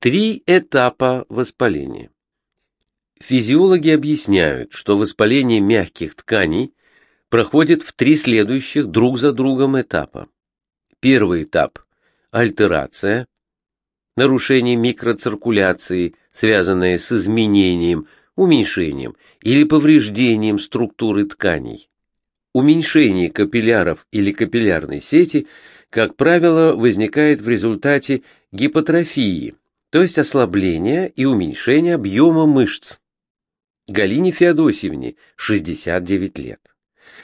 Три этапа воспаления. Физиологи объясняют, что воспаление мягких тканей проходит в три следующих друг за другом этапа. Первый этап – альтерация, нарушение микроциркуляции, связанное с изменением, уменьшением или повреждением структуры тканей. Уменьшение капилляров или капиллярной сети, как правило, возникает в результате гипотрофии, то есть ослабления и уменьшения объема мышц. Галине Феодосьевне 69 лет.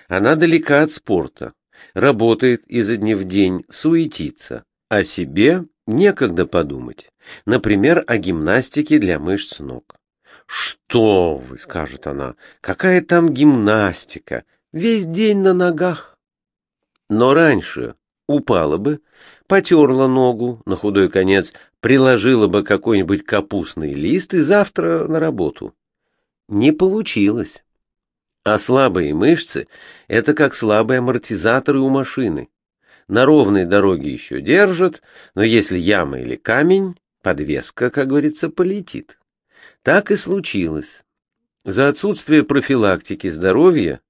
Она далека от спорта, работает изо дня в день, суетится. О себе некогда подумать. Например, о гимнастике для мышц ног. «Что вы?» — скажет она. «Какая там гимнастика? Весь день на ногах». Но раньше упала бы, потерла ногу, на худой конец приложила бы какой-нибудь капустный лист и завтра на работу. Не получилось. А слабые мышцы — это как слабые амортизаторы у машины. На ровной дороге еще держат, но если яма или камень, подвеска, как говорится, полетит. Так и случилось. За отсутствие профилактики здоровья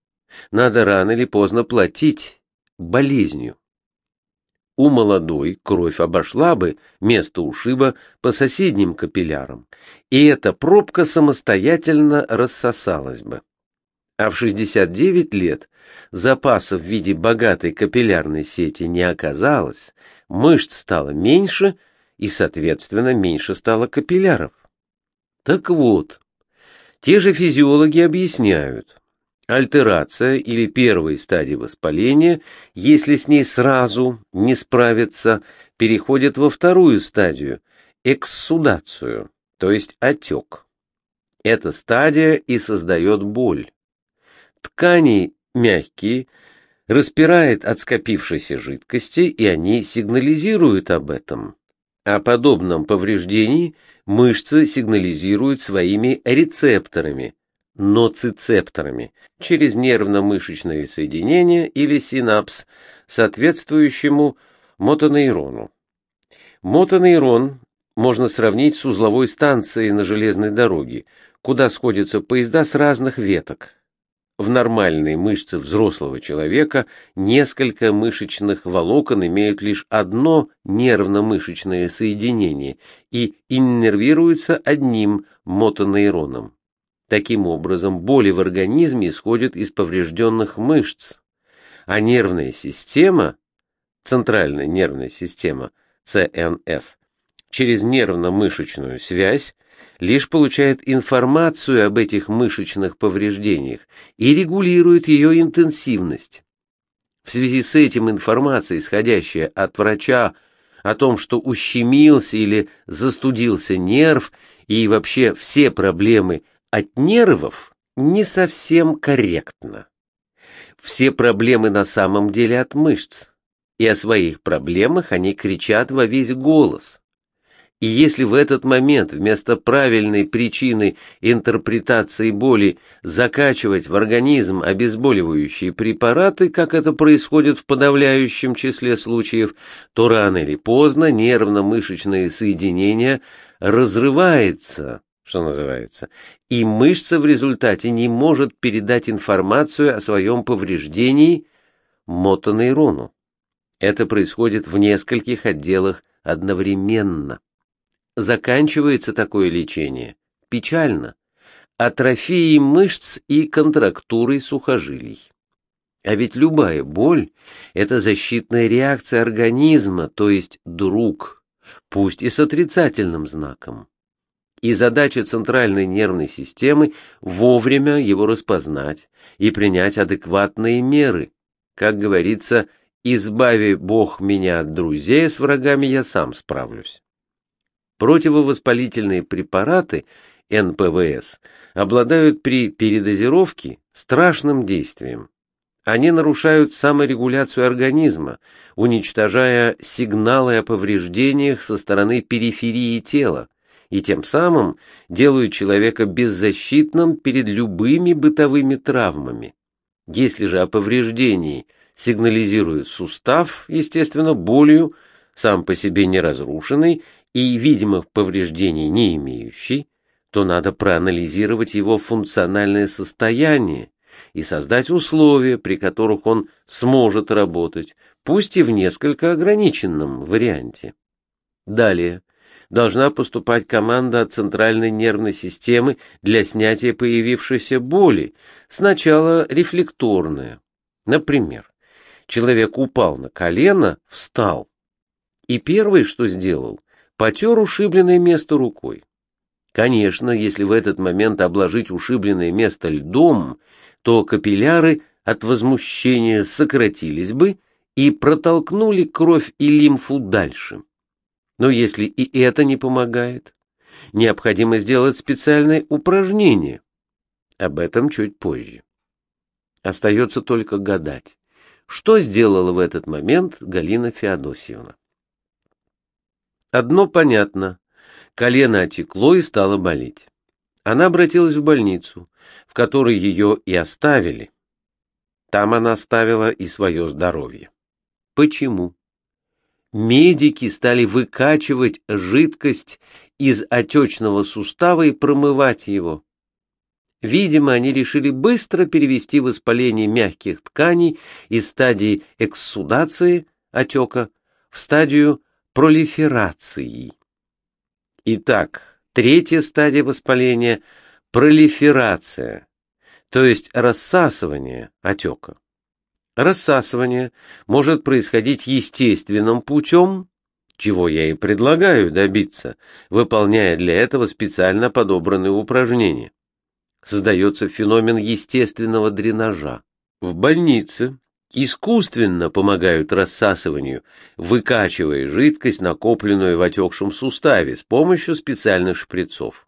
надо рано или поздно платить болезнью. У молодой кровь обошла бы место ушиба по соседним капиллярам, и эта пробка самостоятельно рассосалась бы. А в 69 лет запасов в виде богатой капиллярной сети не оказалось, мышц стало меньше, и, соответственно, меньше стало капилляров. Так вот, те же физиологи объясняют, Альтерация или первой стадии воспаления, если с ней сразу не справиться, переходит во вторую стадию – экссудацию, то есть отек. Эта стадия и создает боль. Ткани мягкие, распирает от скопившейся жидкости, и они сигнализируют об этом. О подобном повреждении мышцы сигнализируют своими рецепторами – ноцицепторами через нервно-мышечное соединение или синапс, соответствующему мотонейрону. Мотонейрон можно сравнить с узловой станцией на железной дороге, куда сходятся поезда с разных веток. В нормальной мышце взрослого человека несколько мышечных волокон имеют лишь одно нервно-мышечное соединение и иннервируются одним мотонейроном. Таким образом, боли в организме исходят из поврежденных мышц, а нервная система, центральная нервная система, ЦНС, через нервно-мышечную связь лишь получает информацию об этих мышечных повреждениях и регулирует ее интенсивность. В связи с этим информация, исходящая от врача о том, что ущемился или застудился нерв, и вообще все проблемы – от нервов не совсем корректно. Все проблемы на самом деле от мышц, и о своих проблемах они кричат во весь голос. И если в этот момент вместо правильной причины интерпретации боли закачивать в организм обезболивающие препараты, как это происходит в подавляющем числе случаев, то рано или поздно нервно-мышечное соединение разрывается, что называется, и мышца в результате не может передать информацию о своем повреждении мотонейрону. Это происходит в нескольких отделах одновременно. Заканчивается такое лечение печально, атрофией мышц и контрактурой сухожилий. А ведь любая боль – это защитная реакция организма, то есть друг, пусть и с отрицательным знаком и задача центральной нервной системы вовремя его распознать и принять адекватные меры. Как говорится, «Избави Бог меня от друзей, с врагами я сам справлюсь». Противовоспалительные препараты НПВС обладают при передозировке страшным действием. Они нарушают саморегуляцию организма, уничтожая сигналы о повреждениях со стороны периферии тела, и тем самым делают человека беззащитным перед любыми бытовыми травмами. Если же о повреждении сигнализирует сустав, естественно, болью, сам по себе не разрушенный, и видимых повреждений не имеющий, то надо проанализировать его функциональное состояние и создать условия, при которых он сможет работать, пусть и в несколько ограниченном варианте. Далее должна поступать команда от центральной нервной системы для снятия появившейся боли, сначала рефлекторная. Например, человек упал на колено, встал, и первое, что сделал, потер ушибленное место рукой. Конечно, если в этот момент обложить ушибленное место льдом, то капилляры от возмущения сократились бы и протолкнули кровь и лимфу дальше. Но если и это не помогает, необходимо сделать специальное упражнение. Об этом чуть позже. Остается только гадать, что сделала в этот момент Галина Феодосьевна. Одно понятно. Колено отекло и стало болеть. Она обратилась в больницу, в которой ее и оставили. Там она оставила и свое здоровье. Почему? Медики стали выкачивать жидкость из отечного сустава и промывать его. Видимо, они решили быстро перевести воспаление мягких тканей из стадии экссудации, отека, в стадию пролиферации. Итак, третья стадия воспаления – пролиферация, то есть рассасывание отека. Рассасывание может происходить естественным путем, чего я и предлагаю добиться, выполняя для этого специально подобранные упражнения. Создается феномен естественного дренажа. В больнице искусственно помогают рассасыванию, выкачивая жидкость, накопленную в отекшем суставе, с помощью специальных шприцов.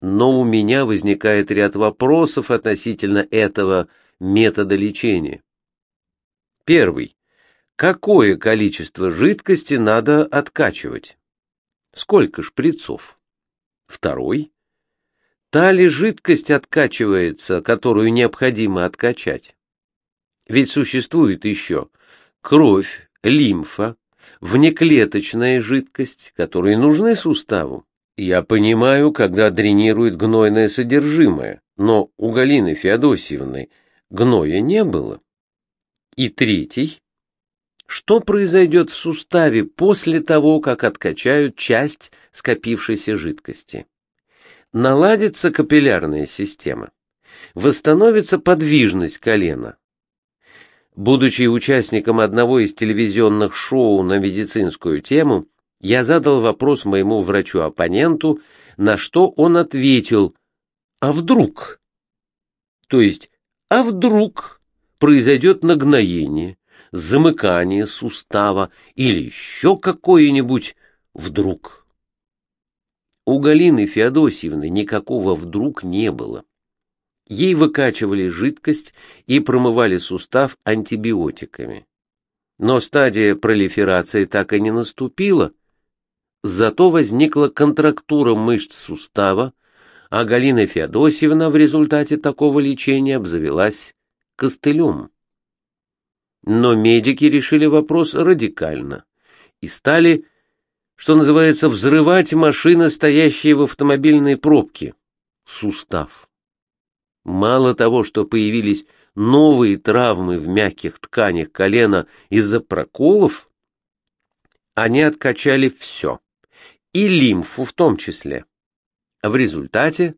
Но у меня возникает ряд вопросов относительно этого метода лечения. Первый. Какое количество жидкости надо откачивать? Сколько шприцов? Второй. Та ли жидкость откачивается, которую необходимо откачать? Ведь существует еще кровь, лимфа, внеклеточная жидкость, которые нужны суставу. Я понимаю, когда дренирует гнойное содержимое, но у Галины Феодосьевны гноя не было. И третий. Что произойдет в суставе после того, как откачают часть скопившейся жидкости? Наладится капиллярная система. Восстановится подвижность колена. Будучи участником одного из телевизионных шоу на медицинскую тему, я задал вопрос моему врачу-оппоненту, на что он ответил «А вдруг?» То есть «А вдруг?» Произойдет нагноение, замыкание сустава или еще какое-нибудь «вдруг». У Галины Феодосьевны никакого «вдруг» не было. Ей выкачивали жидкость и промывали сустав антибиотиками. Но стадия пролиферации так и не наступила, зато возникла контрактура мышц сустава, а Галина Феодосьевна в результате такого лечения обзавелась костылем. Но медики решили вопрос радикально и стали, что называется, взрывать машины, стоящие в автомобильной пробке, сустав. Мало того, что появились новые травмы в мягких тканях колена из-за проколов, они откачали все, и лимфу в том числе. В результате,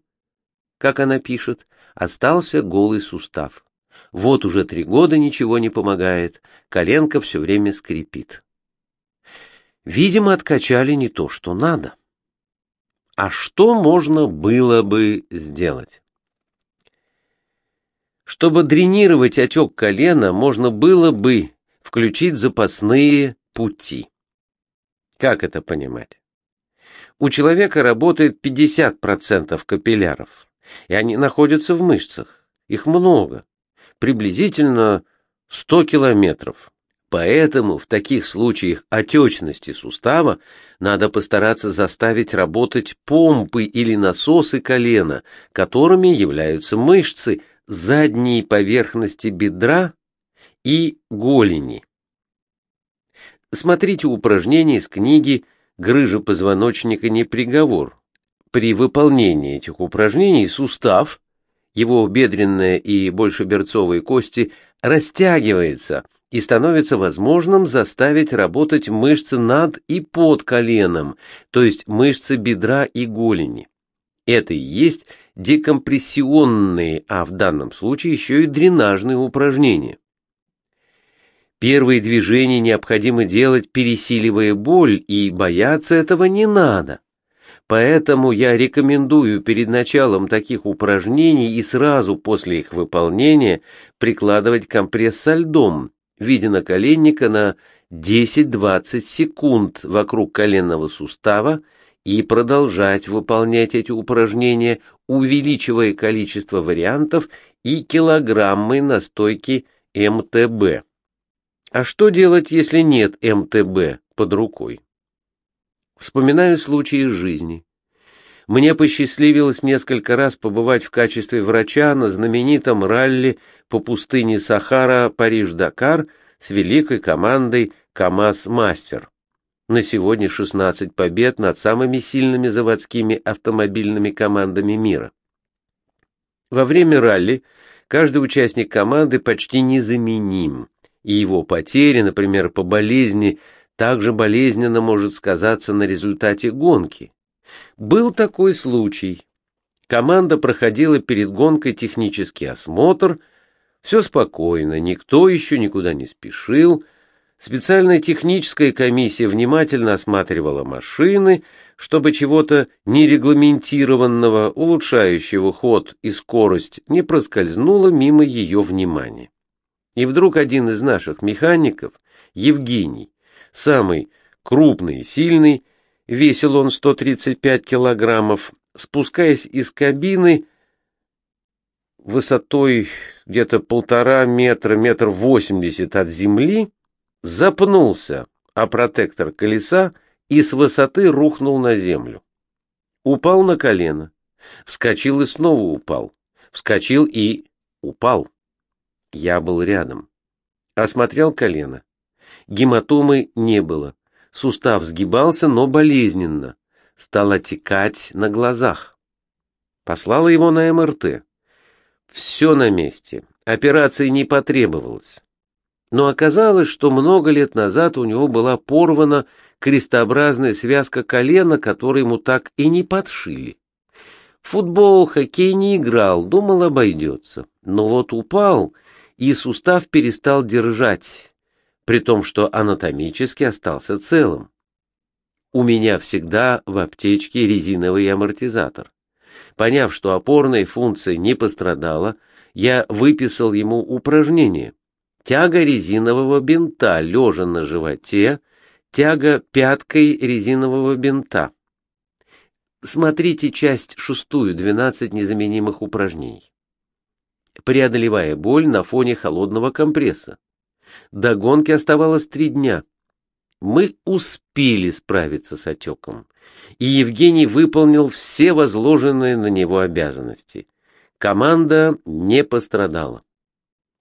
как она пишет, остался голый сустав. Вот уже три года ничего не помогает, коленка все время скрипит. Видимо, откачали не то, что надо. А что можно было бы сделать? Чтобы дренировать отек колена, можно было бы включить запасные пути. Как это понимать? У человека работает 50% капилляров, и они находятся в мышцах. Их много, приблизительно 100 километров. Поэтому в таких случаях отечности сустава надо постараться заставить работать помпы или насосы колена, которыми являются мышцы, задней поверхности бедра и голени. Смотрите упражнения из книги грыжа позвоночника не приговор. При выполнении этих упражнений сустав, его бедренные и большеберцовые кости, растягивается и становится возможным заставить работать мышцы над и под коленом, то есть мышцы бедра и голени. Это и есть декомпрессионные, а в данном случае еще и дренажные упражнения. Первые движения необходимо делать, пересиливая боль, и бояться этого не надо. Поэтому я рекомендую перед началом таких упражнений и сразу после их выполнения прикладывать компресс со льдом в виде наколенника на 10-20 секунд вокруг коленного сустава и продолжать выполнять эти упражнения, увеличивая количество вариантов и килограммы настойки МТБ. А что делать, если нет МТБ под рукой? Вспоминаю случаи из жизни. Мне посчастливилось несколько раз побывать в качестве врача на знаменитом ралли по пустыне Сахара Париж-Дакар с великой командой КАМАЗ-Мастер. На сегодня 16 побед над самыми сильными заводскими автомобильными командами мира. Во время ралли каждый участник команды почти незаменим, и его потеря, например, по болезни, также болезненно может сказаться на результате гонки. Был такой случай. Команда проходила перед гонкой технический осмотр, все спокойно, никто еще никуда не спешил, Специальная техническая комиссия внимательно осматривала машины, чтобы чего-то нерегламентированного, улучшающего ход и скорость, не проскользнуло мимо ее внимания. И вдруг один из наших механиков, Евгений, самый крупный сильный, весил он 135 килограммов, спускаясь из кабины высотой где-то полтора метра, метр восемьдесят от земли, запнулся а протектор колеса и с высоты рухнул на землю. Упал на колено, вскочил и снова упал, вскочил и упал. Я был рядом. Осмотрел колено. Гематомы не было. Сустав сгибался, но болезненно. Стал отекать на глазах. Послала его на МРТ. Все на месте. Операции не потребовалось но оказалось, что много лет назад у него была порвана крестообразная связка колена, которую ему так и не подшили. Футбол, хоккей не играл, думал, обойдется. Но вот упал, и сустав перестал держать, при том, что анатомически остался целым. У меня всегда в аптечке резиновый амортизатор. Поняв, что опорная функция не пострадала, я выписал ему упражнение — тяга резинового бинта, лежа на животе, тяга пяткой резинового бинта. Смотрите часть шестую, 12 незаменимых упражнений. Преодолевая боль на фоне холодного компресса. До гонки оставалось три дня. Мы успели справиться с отеком, и Евгений выполнил все возложенные на него обязанности. Команда не пострадала.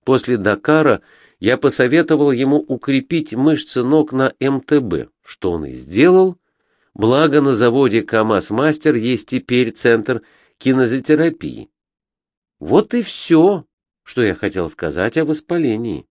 После Дакара я посоветовал ему укрепить мышцы ног на МТБ, что он и сделал, благо на заводе КАМАЗ-Мастер есть теперь центр кинезотерапии. Вот и все, что я хотел сказать о воспалении.